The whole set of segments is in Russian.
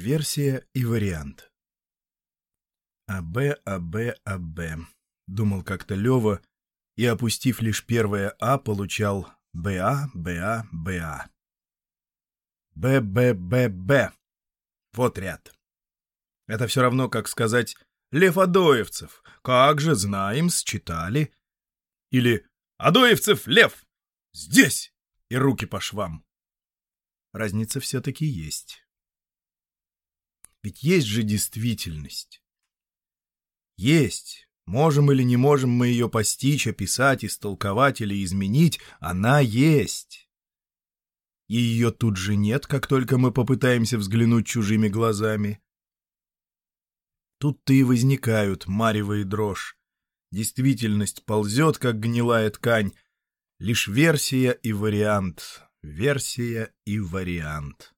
Версия и вариант. АБ, АБ, АБ. Думал как-то Лева, и, опустив лишь первое А, получал БА, БА, БА. Б, Б, Б, Б. Вот ряд. Это все равно, как сказать «Лев Адоевцев». Как же, знаем, считали. Или «Адоевцев, Лев! Здесь!» И руки по швам. Разница все-таки есть. Ведь есть же действительность. Есть. Можем или не можем мы ее постичь, описать, истолковать или изменить, она есть. И ее тут же нет, как только мы попытаемся взглянуть чужими глазами. Тут-то и возникают марево и дрожь. Действительность ползет, как гнилая ткань. Лишь версия и вариант. Версия и вариант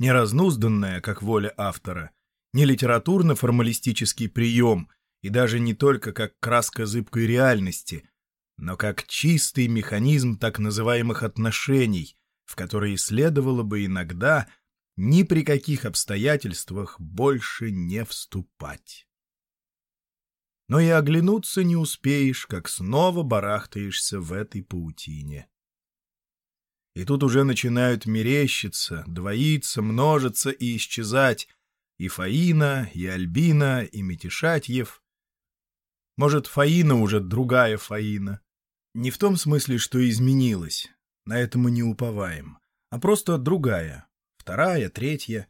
не разнузданная, как воля автора, не литературно-формалистический прием и даже не только как краска зыбкой реальности, но как чистый механизм так называемых отношений, в которые следовало бы иногда ни при каких обстоятельствах больше не вступать. Но и оглянуться не успеешь, как снова барахтаешься в этой паутине. И тут уже начинают мерещиться, двоиться, множиться и исчезать и Фаина, и Альбина, и Метишатьев. Может, Фаина уже другая Фаина. Не в том смысле, что изменилась, на это мы не уповаем, а просто другая, вторая, третья.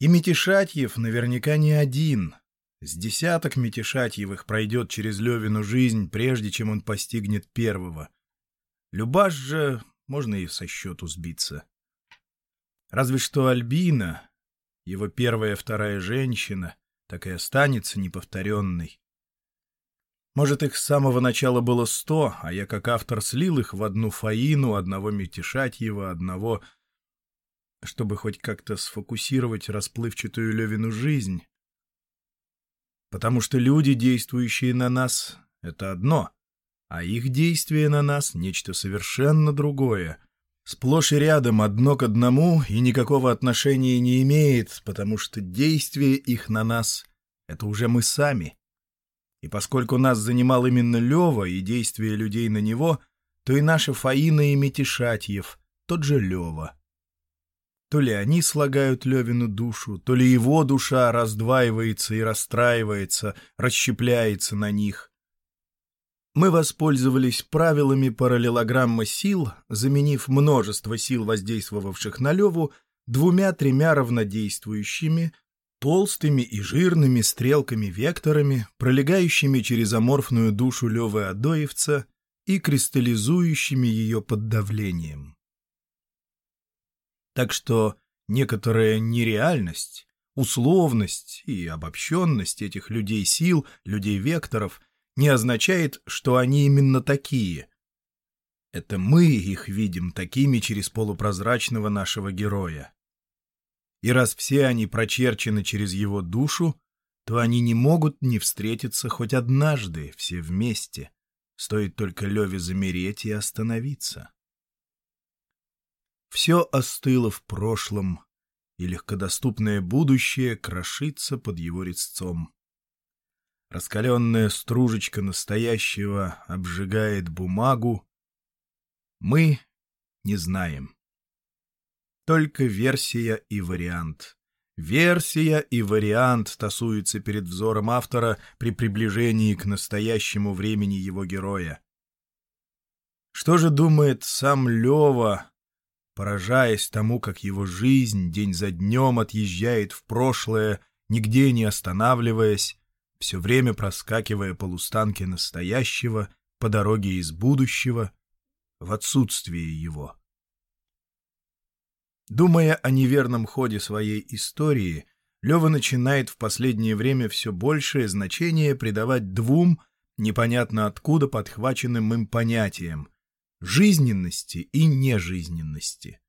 И Метишатьев наверняка не один. С десяток Метишатьевых пройдет через Левину жизнь, прежде чем он постигнет первого. Любаш же можно и со счету сбиться. Разве что Альбина, его первая вторая женщина, так и останется неповторенной. Может, их с самого начала было сто, а я как автор слил их в одну Фаину, одного Метишатьева, одного... чтобы хоть как-то сфокусировать расплывчатую Левину жизнь. Потому что люди, действующие на нас, — это одно, а их действие на нас — нечто совершенно другое. Сплошь и рядом одно к одному и никакого отношения не имеет, потому что действие их на нас — это уже мы сами. И поскольку нас занимал именно Лева и действие людей на него, то и наша Фаина и Метишатьев, тот же Лева. То ли они слагают Левину душу, то ли его душа раздваивается и расстраивается, расщепляется на них. Мы воспользовались правилами параллелограммы сил, заменив множество сил, воздействовавших на Леву, двумя-тремя равнодействующими, толстыми и жирными стрелками-векторами, пролегающими через аморфную душу Левы Адоевца и кристаллизующими ее под давлением. Так что некоторая нереальность, условность и обобщенность этих людей-сил, людей-векторов — не означает, что они именно такие. Это мы их видим такими через полупрозрачного нашего героя. И раз все они прочерчены через его душу, то они не могут не встретиться хоть однажды все вместе. Стоит только Леве замереть и остановиться. Все остыло в прошлом, и легкодоступное будущее крошится под его резцом. Раскаленная стружечка настоящего обжигает бумагу. Мы не знаем. Только версия и вариант. Версия и вариант тасуются перед взором автора при приближении к настоящему времени его героя. Что же думает сам Лева, поражаясь тому, как его жизнь день за днем отъезжает в прошлое, нигде не останавливаясь, все время проскакивая полустанки настоящего по дороге из будущего в отсутствие его. Думая о неверном ходе своей истории, Лева начинает в последнее время все большее значение придавать двум, непонятно откуда подхваченным им понятиям — жизненности и нежизненности.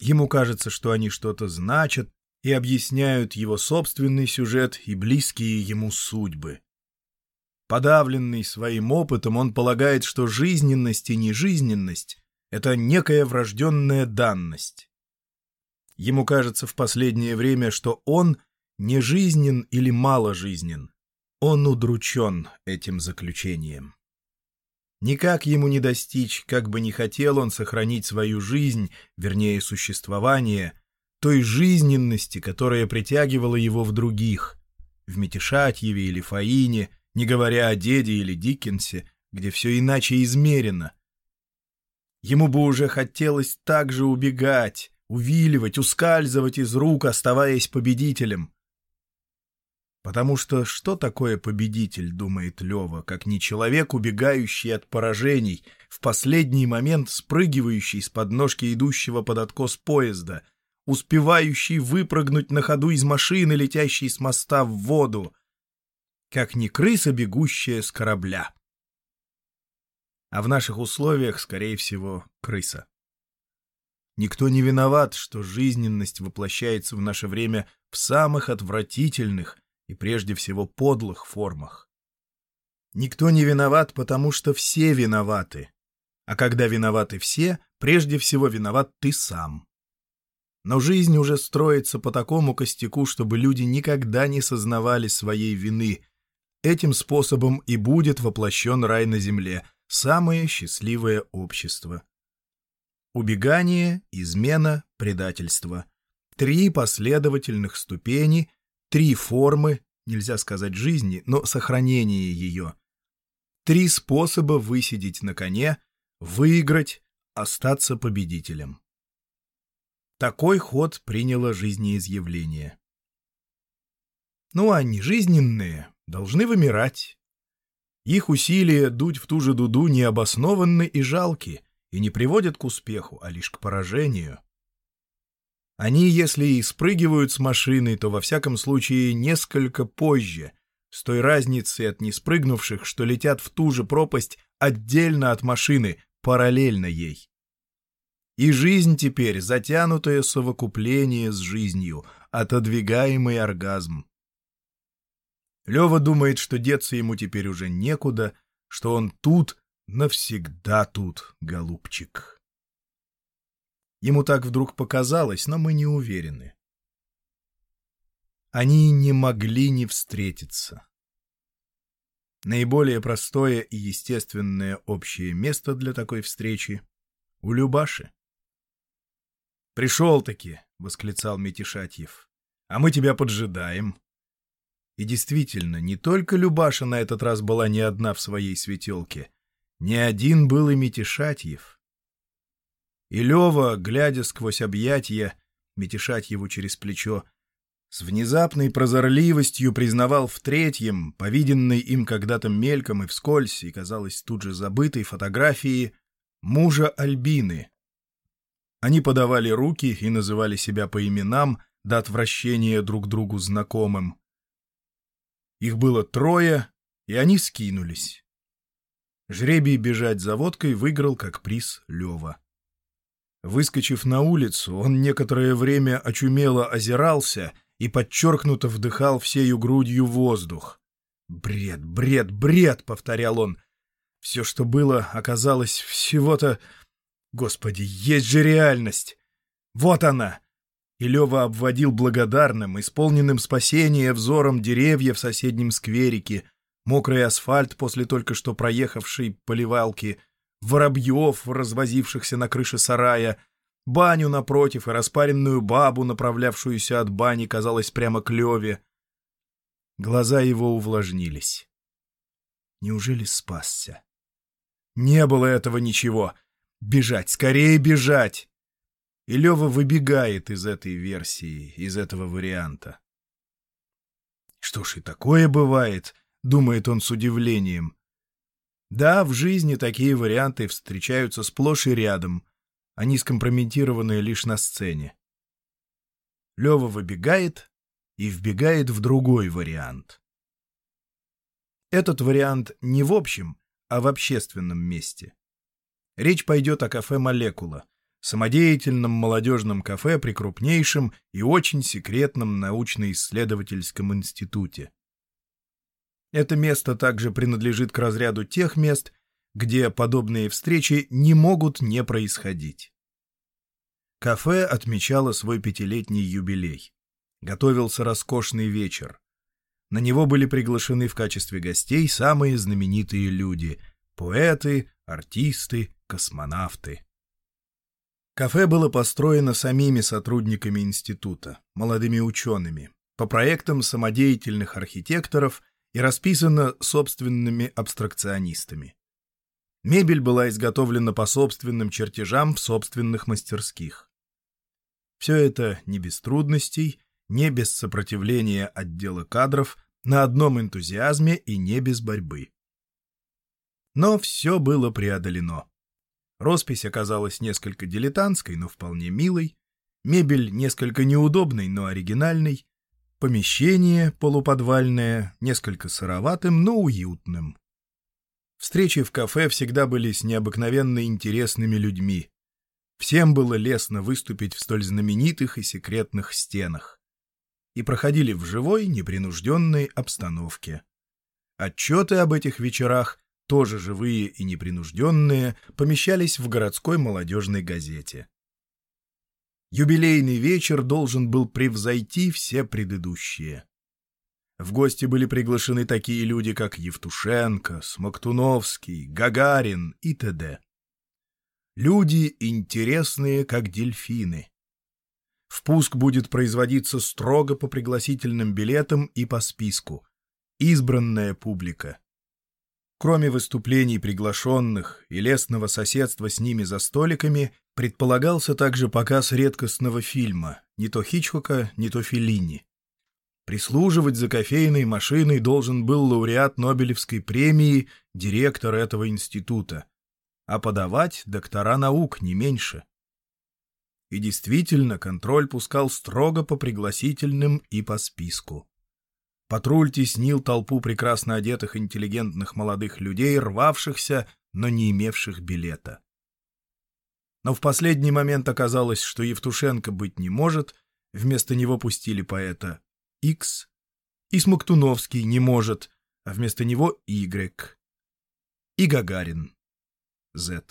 Ему кажется, что они что-то значат, и объясняют его собственный сюжет и близкие ему судьбы. Подавленный своим опытом, он полагает, что жизненность и нежизненность — это некая врожденная данность. Ему кажется в последнее время, что он не жизнен или мало жизнен. Он удручен этим заключением. Никак ему не достичь, как бы ни хотел он сохранить свою жизнь, вернее, существование, той жизненности, которая притягивала его в других, в Метишатьеве или Фаине, не говоря о Деде или Диккенсе, где все иначе измерено. Ему бы уже хотелось так же убегать, увиливать, ускальзывать из рук, оставаясь победителем. Потому что что такое победитель, думает Лева, как не человек, убегающий от поражений, в последний момент спрыгивающий с подножки идущего под откос поезда, успевающий выпрыгнуть на ходу из машины, летящей с моста в воду, как не крыса, бегущая с корабля. А в наших условиях, скорее всего, крыса. Никто не виноват, что жизненность воплощается в наше время в самых отвратительных и прежде всего подлых формах. Никто не виноват, потому что все виноваты. А когда виноваты все, прежде всего виноват ты сам. Но жизнь уже строится по такому костяку, чтобы люди никогда не сознавали своей вины. Этим способом и будет воплощен рай на земле, самое счастливое общество. Убегание, измена, предательство. Три последовательных ступени, три формы, нельзя сказать жизни, но сохранения ее. Три способа высидеть на коне, выиграть, остаться победителем. Такой ход приняло жизнеизъявление. Ну, а нежизненные должны вымирать. Их усилия дуть в ту же дуду необоснованны и жалки, и не приводят к успеху, а лишь к поражению. Они, если и спрыгивают с машины, то во всяком случае несколько позже, с той разницей от неспрыгнувших, что летят в ту же пропасть отдельно от машины, параллельно ей. И жизнь теперь затянутое совокупление с жизнью, отодвигаемый оргазм. Лева думает, что деться ему теперь уже некуда, что он тут, навсегда тут, голубчик. Ему так вдруг показалось, но мы не уверены. Они не могли не встретиться. Наиболее простое и естественное общее место для такой встречи — у Любаши. «Пришел-таки!» — восклицал Метишатьев. «А мы тебя поджидаем». И действительно, не только Любаша на этот раз была не одна в своей светелке. Не один был и Метишатьев. И Лева, глядя сквозь объятья, Метишатьеву через плечо, с внезапной прозорливостью признавал в третьем, повиденной им когда-то мельком и вскользь, и, казалось, тут же забытой фотографии, мужа Альбины, они подавали руки и называли себя по именам до отвращения друг другу знакомым. Их было трое, и они скинулись. Жребий бежать за водкой выиграл как приз Лева. Выскочив на улицу, он некоторое время очумело озирался и подчеркнуто вдыхал всею грудью воздух. «Бред, бред, бред!» — повторял он. Все, что было, оказалось всего-то Господи, есть же реальность! Вот она! И Лева обводил благодарным, исполненным спасения взором деревья в соседнем скверике, мокрый асфальт после только что проехавшей поливалки, воробьев, развозившихся на крыше сарая, баню напротив и распаренную бабу, направлявшуюся от бани, казалось, прямо к Леве. Глаза его увлажнились. Неужели спасся? Не было этого ничего. Бежать, скорее бежать! И Лева выбегает из этой версии, из этого варианта. Что ж и такое бывает, думает он с удивлением. Да, в жизни такие варианты встречаются сплошь и рядом, они скомпрометированы лишь на сцене. Лева выбегает и вбегает в другой вариант. Этот вариант не в общем, а в общественном месте. Речь пойдет о кафе «Молекула», самодеятельном молодежном кафе при крупнейшем и очень секретном научно-исследовательском институте. Это место также принадлежит к разряду тех мест, где подобные встречи не могут не происходить. Кафе отмечало свой пятилетний юбилей. Готовился роскошный вечер. На него были приглашены в качестве гостей самые знаменитые люди — поэты, артисты, космонавты. Кафе было построено самими сотрудниками института, молодыми учеными, по проектам самодеятельных архитекторов и расписано собственными абстракционистами. Мебель была изготовлена по собственным чертежам в собственных мастерских. Все это не без трудностей, не без сопротивления отдела кадров, на одном энтузиазме и не без борьбы. Но все было преодолено. Роспись оказалась несколько дилетантской, но вполне милой, мебель несколько неудобной, но оригинальной, помещение полуподвальное, несколько сыроватым, но уютным. Встречи в кафе всегда были с необыкновенно интересными людьми. Всем было лестно выступить в столь знаменитых и секретных стенах. И проходили в живой, непринужденной обстановке. Отчеты об этих вечерах, тоже живые и непринужденные, помещались в городской молодежной газете. Юбилейный вечер должен был превзойти все предыдущие. В гости были приглашены такие люди, как Евтушенко, Смоктуновский, Гагарин и т.д. Люди интересные, как дельфины. Впуск будет производиться строго по пригласительным билетам и по списку. Избранная публика. Кроме выступлений приглашенных и лестного соседства с ними за столиками, предполагался также показ редкостного фильма, не то Хичкока, не то Феллини. Прислуживать за кофейной машиной должен был лауреат Нобелевской премии, директор этого института, а подавать доктора наук не меньше. И действительно, контроль пускал строго по пригласительным и по списку. Патруль теснил толпу прекрасно одетых интеллигентных молодых людей, рвавшихся, но не имевших билета. Но в последний момент оказалось, что Евтушенко быть не может, вместо него пустили поэта X, и Смоктуновский не может, а вместо него Y, и Гагарин Z.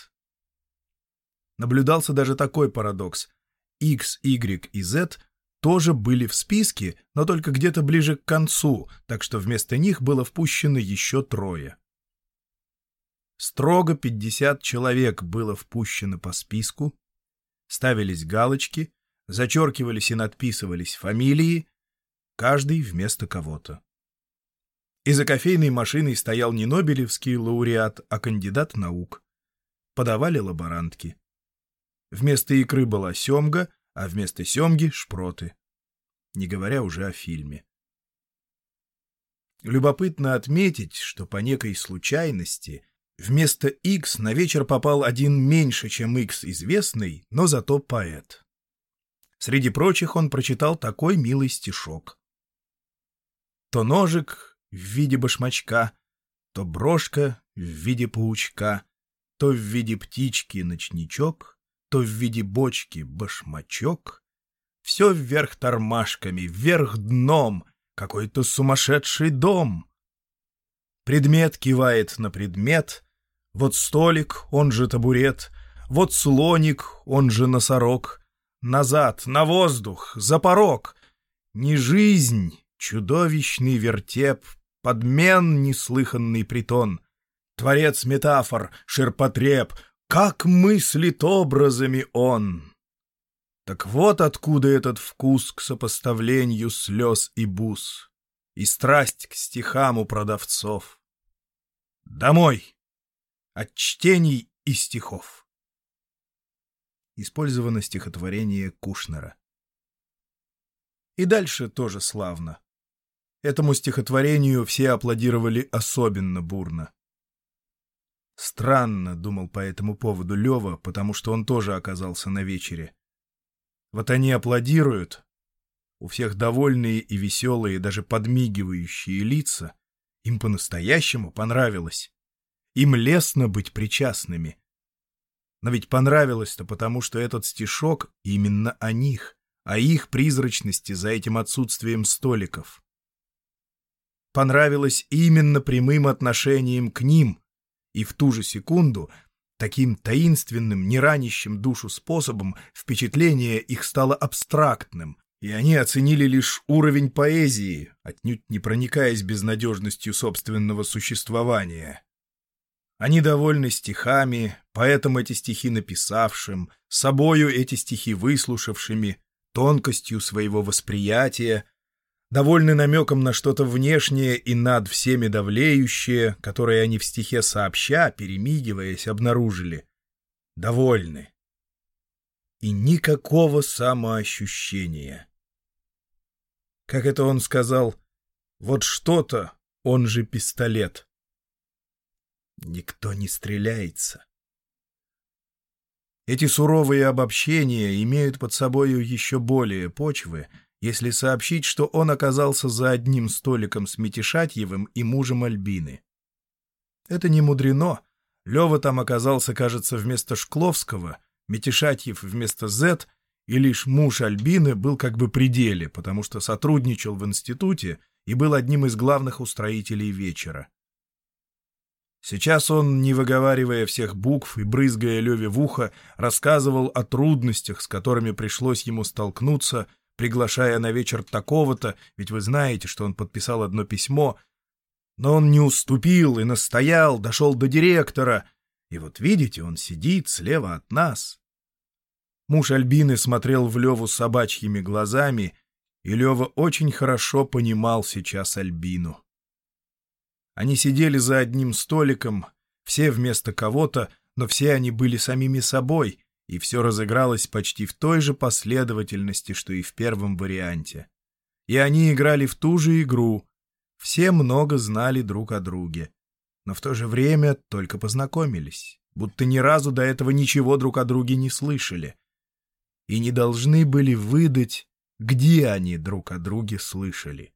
Наблюдался даже такой парадокс. X, Y и Z тоже были в списке, но только где-то ближе к концу, так что вместо них было впущено еще трое. Строго 50 человек было впущено по списку, ставились галочки, зачеркивались и надписывались фамилии, каждый вместо кого-то. И за кофейной машиной стоял не Нобелевский лауреат, а кандидат наук. Подавали лаборантки. Вместо икры была семга, а вместо семги — шпроты. Не говоря уже о фильме. Любопытно отметить, что по некой случайности вместо X на вечер попал один меньше, чем X известный, но зато поэт. Среди прочих он прочитал такой милый стишок. То ножик в виде башмачка, то брошка в виде паучка, то в виде птички ночничок, то в виде бочки башмачок. Все вверх тормашками, вверх дном, какой-то сумасшедший дом. Предмет кивает на предмет, вот столик, он же табурет, вот слоник, он же носорог. Назад, на воздух, за порог. Не жизнь, Чудовищный вертеп, подмен неслыханный притон. Творец метафор, ширпотреб, как мыслит образами он. Так вот откуда этот вкус к сопоставлению слез и бус и страсть к стихам у продавцов. Домой! От чтений и стихов. Использовано стихотворение Кушнера. И дальше тоже славно. Этому стихотворению все аплодировали особенно бурно. Странно, думал по этому поводу Лева, потому что он тоже оказался на вечере. Вот они аплодируют, у всех довольные и веселые, даже подмигивающие лица. Им по-настоящему понравилось. Им лестно быть причастными. Но ведь понравилось-то потому, что этот стишок именно о них, о их призрачности за этим отсутствием столиков понравилось именно прямым отношением к ним, и в ту же секунду Таким таинственным, не ранящим душу способом впечатление их стало абстрактным, и они оценили лишь уровень поэзии, отнюдь не проникаясь безнадежностью собственного существования. Они довольны стихами, поэтому эти стихи написавшим, собою эти стихи выслушавшими, тонкостью своего восприятия, довольны намеком на что-то внешнее и над всеми давлеющее, которое они в стихе сообща, перемигиваясь, обнаружили. Довольны. И никакого самоощущения. Как это он сказал, вот что-то, он же пистолет. Никто не стреляется. Эти суровые обобщения имеют под собою еще более почвы — если сообщить, что он оказался за одним столиком с Митишатьевым и мужем Альбины. Это не мудрено. Лева там оказался, кажется, вместо Шкловского, Митишатьев вместо Зет, и лишь муж Альбины был как бы при деле, потому что сотрудничал в институте и был одним из главных устроителей вечера. Сейчас он, не выговаривая всех букв и брызгая Леве в ухо, рассказывал о трудностях, с которыми пришлось ему столкнуться приглашая на вечер такого-то, ведь вы знаете, что он подписал одно письмо. Но он не уступил и настоял, дошел до директора. И вот видите, он сидит слева от нас. Муж Альбины смотрел в Леву собачьими глазами, и Лева очень хорошо понимал сейчас Альбину. Они сидели за одним столиком, все вместо кого-то, но все они были самими собой — и все разыгралось почти в той же последовательности, что и в первом варианте. И они играли в ту же игру, все много знали друг о друге, но в то же время только познакомились, будто ни разу до этого ничего друг о друге не слышали, и не должны были выдать, где они друг о друге слышали.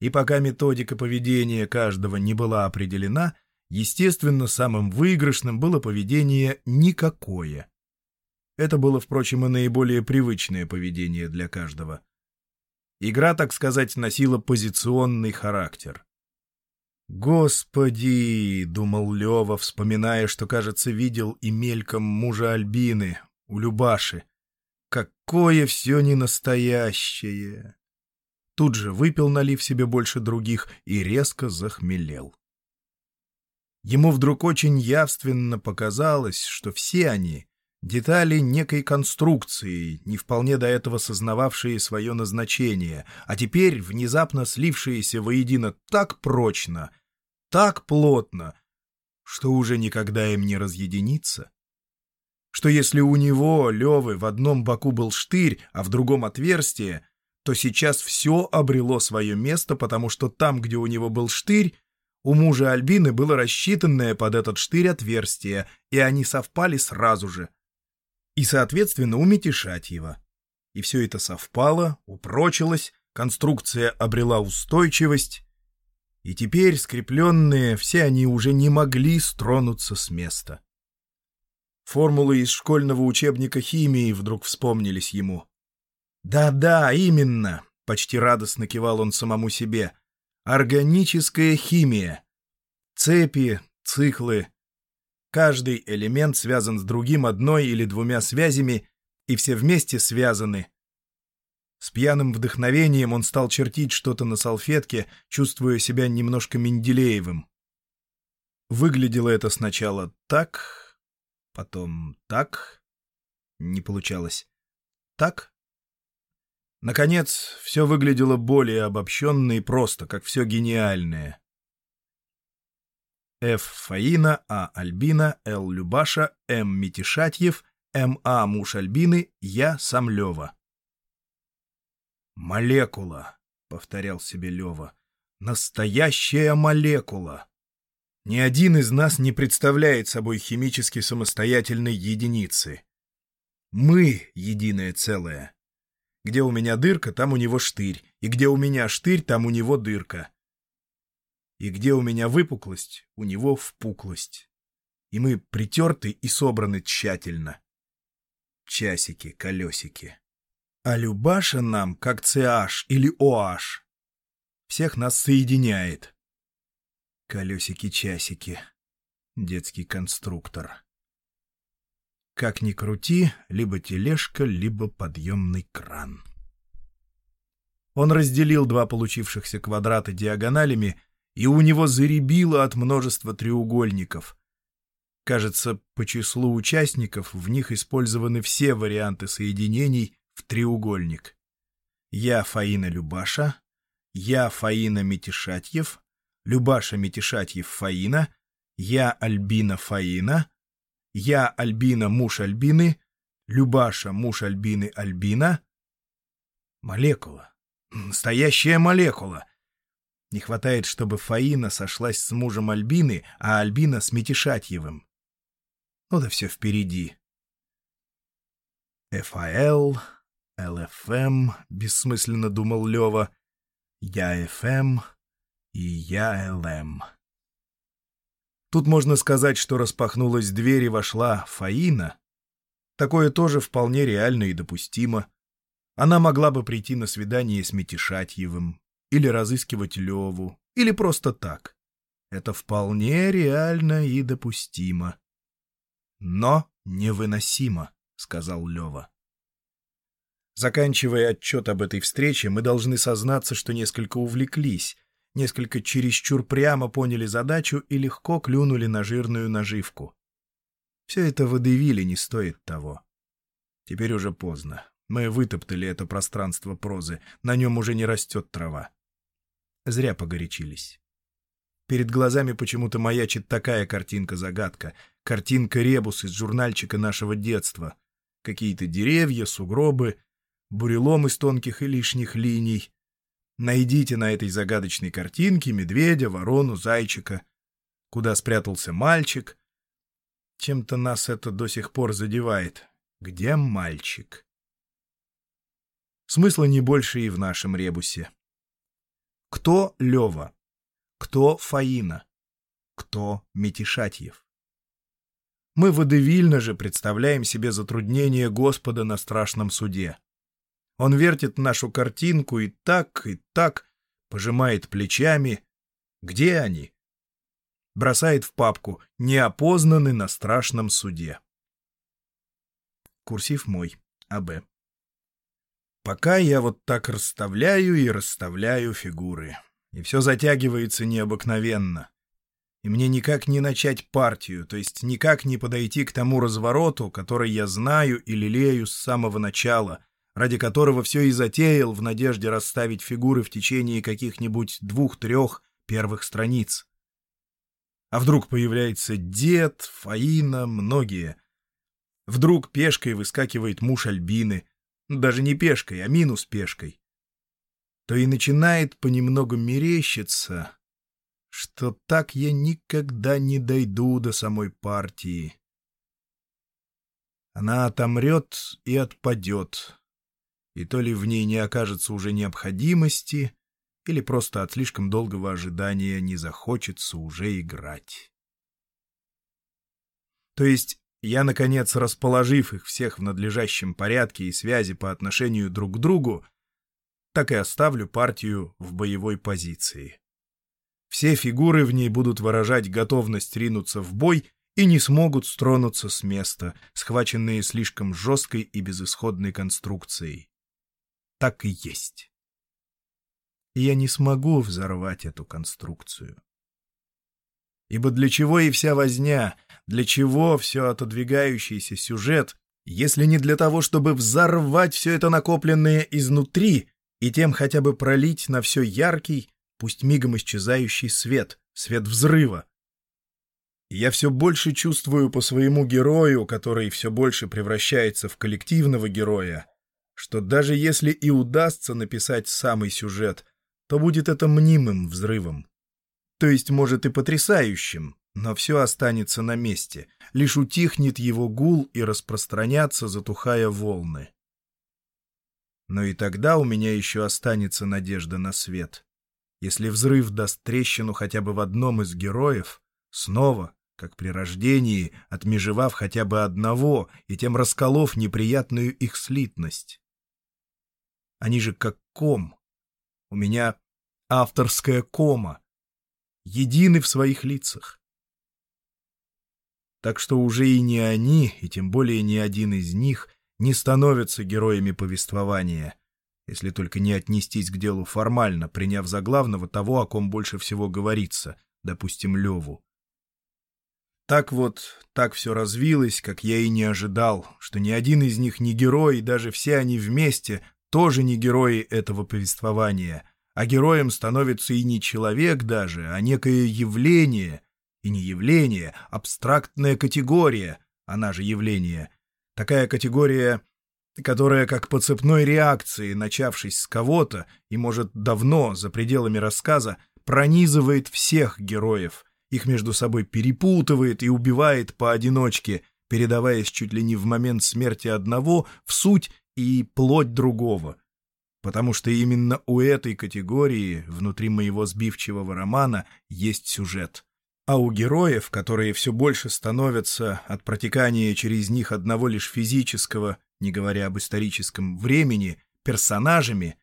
И пока методика поведения каждого не была определена, Естественно, самым выигрышным было поведение «никакое». Это было, впрочем, и наиболее привычное поведение для каждого. Игра, так сказать, носила позиционный характер. «Господи!» — думал Лева, вспоминая, что, кажется, видел и мельком мужа Альбины, у Любаши. «Какое все ненастоящее!» Тут же выпил, налив себе больше других, и резко захмелел. Ему вдруг очень явственно показалось, что все они — детали некой конструкции, не вполне до этого сознававшие свое назначение, а теперь внезапно слившиеся воедино так прочно, так плотно, что уже никогда им не разъединиться. Что если у него, Левы, в одном боку был штырь, а в другом отверстие, то сейчас все обрело свое место, потому что там, где у него был штырь, у мужа Альбины было рассчитанное под этот штырь отверстие, и они совпали сразу же. И, соответственно, у Метишатьева. И все это совпало, упрочилось, конструкция обрела устойчивость, и теперь, скрепленные, все они уже не могли стронуться с места. Формулы из школьного учебника химии вдруг вспомнились ему. «Да-да, именно!» — почти радостно кивал он самому себе. Органическая химия. Цепи, циклы. Каждый элемент связан с другим одной или двумя связями, и все вместе связаны. С пьяным вдохновением он стал чертить что-то на салфетке, чувствуя себя немножко Менделеевым. Выглядело это сначала так, потом так. Не получалось. Так, Наконец, все выглядело более обобщенно и просто, как все гениальное. Ф. Фаина, А. Альбина, Л. Любаша, М. Митишатьев, М. А. Муж Альбины, Я. Самлева. «Молекула», — повторял себе Лева, — «настоящая молекула». Ни один из нас не представляет собой химически самостоятельной единицы. Мы — единое целое. Где у меня дырка, там у него штырь, и где у меня штырь, там у него дырка. И где у меня выпуклость, у него впуклость. И мы притерты и собраны тщательно. Часики, колесики. А Любаша нам, как CH или OH. Всех нас соединяет. Колесики-часики. детский конструктор. Как ни крути, либо тележка, либо подъемный кран. Он разделил два получившихся квадрата диагоналями, и у него заребило от множества треугольников. Кажется, по числу участников в них использованы все варианты соединений в треугольник. Я Фаина Любаша, я Фаина Метишатьев, Любаша Метишатьев Фаина, я Альбина Фаина, я Альбина муж Альбины, Любаша муж Альбины Альбина. Молекула. Настоящая молекула. Не хватает, чтобы Фаина сошлась с мужем Альбины, а Альбина с Метишатьевым. Ну да все впереди. ФАЛ, ЛФМ, бессмысленно думал Лева, я ФМ и я ЛМ. Тут можно сказать, что распахнулась дверь и вошла Фаина. Такое тоже вполне реально и допустимо. Она могла бы прийти на свидание с Метишатьевым, или разыскивать Леву, или просто так. Это вполне реально и допустимо. Но невыносимо, — сказал Лева. Заканчивая отчет об этой встрече, мы должны сознаться, что несколько увлеклись, несколько чересчур прямо поняли задачу и легко клюнули на жирную наживку. Все это выдавили не стоит того. Теперь уже поздно. Мы вытоптали это пространство прозы, на нем уже не растет трава. Зря погорячились. Перед глазами почему-то маячит такая картинка-загадка, картинка-ребус из журнальчика нашего детства. Какие-то деревья, сугробы, бурелом из тонких и лишних линий. Найдите на этой загадочной картинке медведя, ворону, зайчика. Куда спрятался мальчик? Чем-то нас это до сих пор задевает. Где мальчик? Смысла не больше и в нашем ребусе. Кто Лева? Кто Фаина? Кто Метишатьев? Мы водевильно же представляем себе затруднение Господа на страшном суде. Он вертит нашу картинку и так, и так, пожимает плечами. Где они? Бросает в папку «Неопознаны на страшном суде». Курсив мой. А.Б. Пока я вот так расставляю и расставляю фигуры. И все затягивается необыкновенно. И мне никак не начать партию, то есть никак не подойти к тому развороту, который я знаю и лелею с самого начала, ради которого все и затеял в надежде расставить фигуры в течение каких-нибудь двух-трех первых страниц. А вдруг появляется дед, Фаина, многие. Вдруг пешкой выскакивает муж Альбины, даже не пешкой, а минус пешкой. То и начинает понемногу мерещиться, что так я никогда не дойду до самой партии. Она отомрет и отпадет, и то ли в ней не окажется уже необходимости, или просто от слишком долгого ожидания не захочется уже играть. То есть я, наконец, расположив их всех в надлежащем порядке и связи по отношению друг к другу, так и оставлю партию в боевой позиции. Все фигуры в ней будут выражать готовность ринуться в бой и не смогут стронуться с места, схваченные слишком жесткой и безысходной конструкцией так и есть. Я не смогу взорвать эту конструкцию. Ибо для чего и вся возня, для чего все отодвигающийся сюжет, если не для того, чтобы взорвать все это накопленное изнутри и тем хотя бы пролить на все яркий, пусть мигом исчезающий свет, свет взрыва. я все больше чувствую по своему герою, который все больше превращается в коллективного героя, что даже если и удастся написать самый сюжет, то будет это мнимым взрывом. То есть, может, и потрясающим, но все останется на месте, лишь утихнет его гул и распространятся, затухая волны. Но и тогда у меня еще останется надежда на свет. Если взрыв даст трещину хотя бы в одном из героев, снова, как при рождении, отмежевав хотя бы одного и тем расколов неприятную их слитность. Они же как ком. У меня авторская кома. Едины в своих лицах. Так что уже и не они, и тем более ни один из них, не становятся героями повествования, если только не отнестись к делу формально, приняв за главного того, о ком больше всего говорится, допустим, Леву. Так вот, так все развилось, как я и не ожидал, что ни один из них не герой, и даже все они вместе тоже не герои этого повествования, а героем становится и не человек даже, а некое явление, и не явление, абстрактная категория, она же явление, такая категория, которая как по цепной реакции, начавшись с кого-то и, может, давно, за пределами рассказа, пронизывает всех героев — их между собой перепутывает и убивает поодиночке, передаваясь чуть ли не в момент смерти одного в суть и плоть другого. Потому что именно у этой категории, внутри моего сбивчивого романа, есть сюжет. А у героев, которые все больше становятся от протекания через них одного лишь физического, не говоря об историческом времени, персонажами,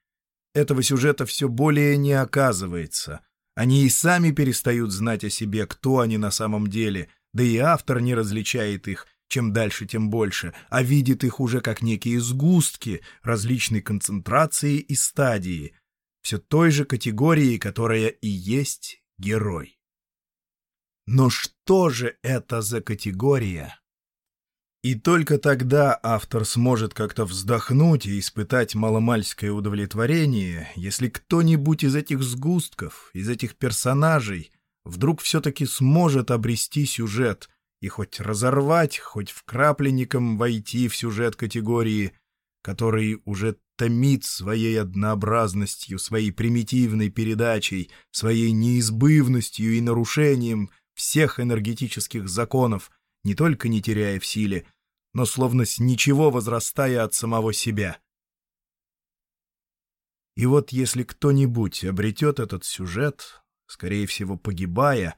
этого сюжета все более не оказывается — они и сами перестают знать о себе, кто они на самом деле, да и автор не различает их, чем дальше, тем больше, а видит их уже как некие сгустки различной концентрации и стадии, все той же категории, которая и есть герой. Но что же это за категория? И только тогда автор сможет как-то вздохнуть и испытать маломальское удовлетворение, если кто-нибудь из этих сгустков, из этих персонажей вдруг все-таки сможет обрести сюжет и хоть разорвать, хоть вкрапленником войти в сюжет категории, который уже томит своей однообразностью, своей примитивной передачей, своей неизбывностью и нарушением всех энергетических законов, не только не теряя в силе, но словно с ничего возрастая от самого себя. И вот если кто-нибудь обретет этот сюжет, скорее всего погибая,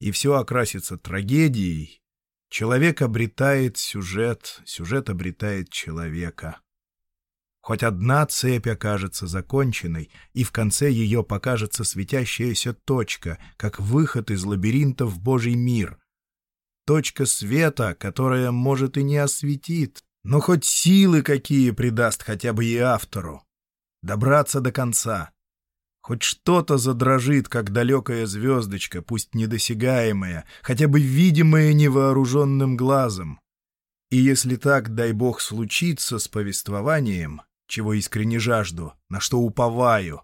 и все окрасится трагедией, человек обретает сюжет, сюжет обретает человека. Хоть одна цепь окажется законченной, и в конце ее покажется светящаяся точка, как выход из лабиринта в Божий мир, точка света, которая, может, и не осветит, но хоть силы какие придаст хотя бы и автору. Добраться до конца. Хоть что-то задрожит, как далекая звездочка, пусть недосягаемая, хотя бы видимая невооруженным глазом. И если так, дай бог, случится с повествованием, чего искренне жажду, на что уповаю,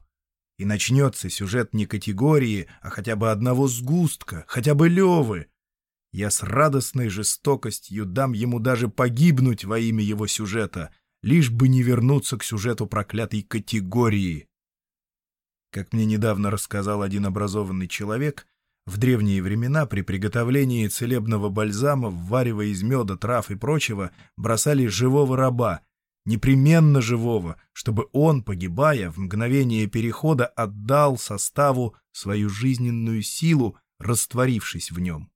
и начнется сюжет не категории, а хотя бы одного сгустка, хотя бы Левы, я с радостной жестокостью дам ему даже погибнуть во имя его сюжета, лишь бы не вернуться к сюжету проклятой категории. Как мне недавно рассказал один образованный человек, в древние времена при приготовлении целебного бальзама, варева из меда, трав и прочего, бросали живого раба, непременно живого, чтобы он, погибая, в мгновение перехода отдал составу свою жизненную силу, растворившись в нем.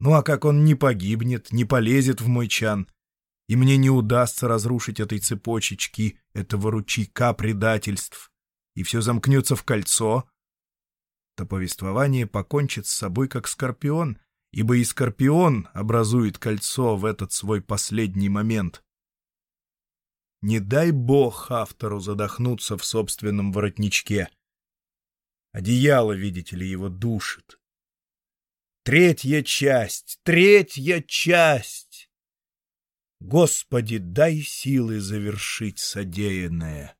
Ну а как он не погибнет, не полезет в мой чан, и мне не удастся разрушить этой цепочечки, этого ручейка предательств, и все замкнется в кольцо, то повествование покончит с собой как скорпион, ибо и скорпион образует кольцо в этот свой последний момент. Не дай бог автору задохнуться в собственном воротничке. Одеяло, видите ли, его душит. Третья часть! Третья часть! Господи, дай силы завершить содеянное.